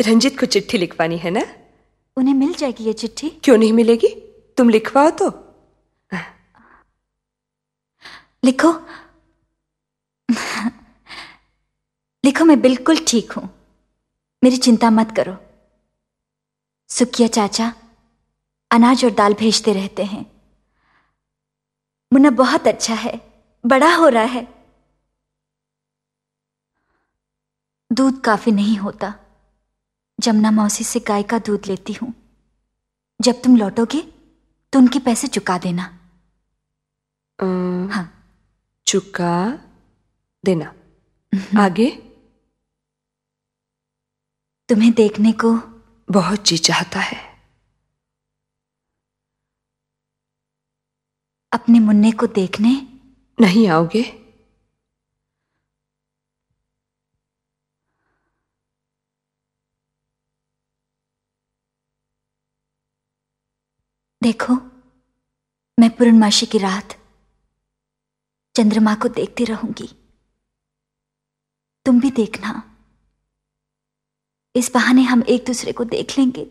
रंजित को चिट्ठी लिखवानी है ना? उन्हें मिल जाएगी ये चिट्ठी? क्यों नहीं मिलेगी? तुम लिखवाओ तो। लिखो। लिखो मैं बिल्कुल ठीक हूँ। मेरी चिंता मत करो। सुखिया चाचा अनाज और दाल भेजते रहते हैं। मुन्ना बहुत अच्छा है बड़ा हो रहा है। दूध काफ़ी नहीं होता। जमुना मौसी से गाय का दूध लेती हूँ। जब तुम लौटोगे तो उनके पैसे चुका देना। अम, हाँ। चुका देना। आगे? तुम्हें देखने को बहुत जी चाहता है। अपने मुन्ने को देखने नहीं आओगे? देखो, मैं पूर्णमासी की रात चंद्रमा को देखती रहूँगी। तुम भी देखना। इस बहाने हम एक दूसरे को देख लेंगे।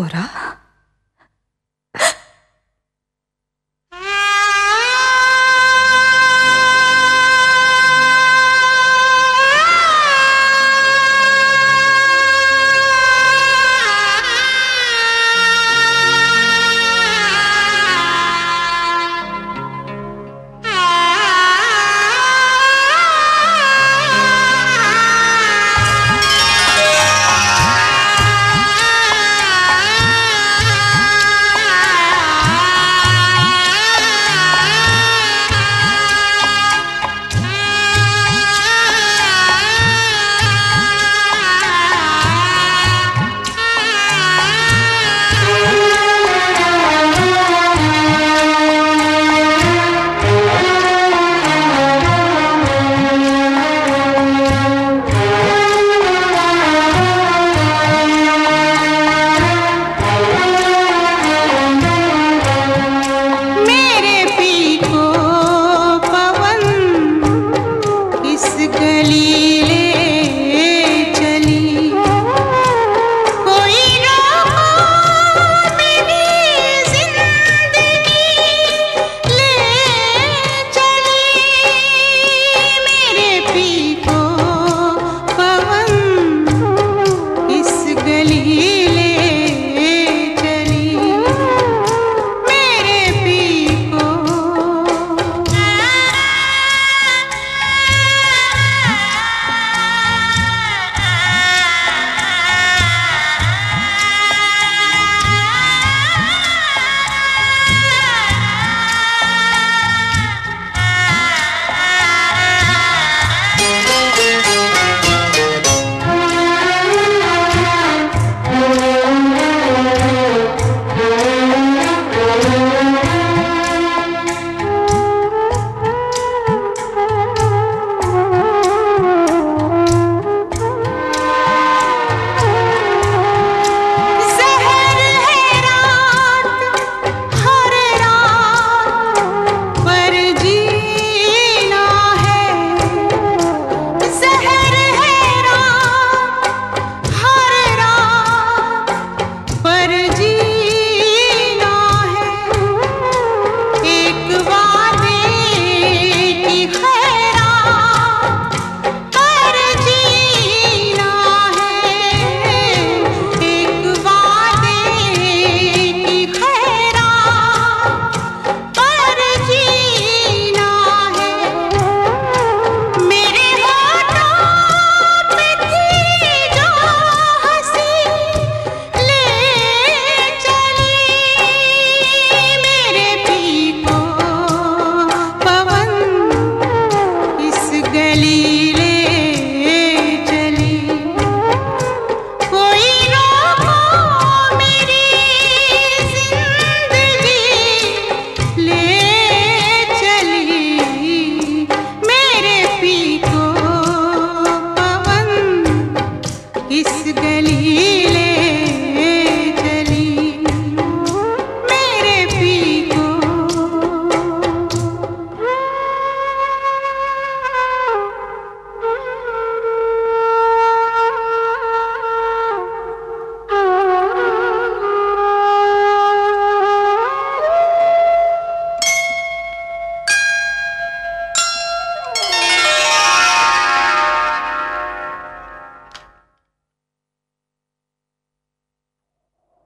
मोरा?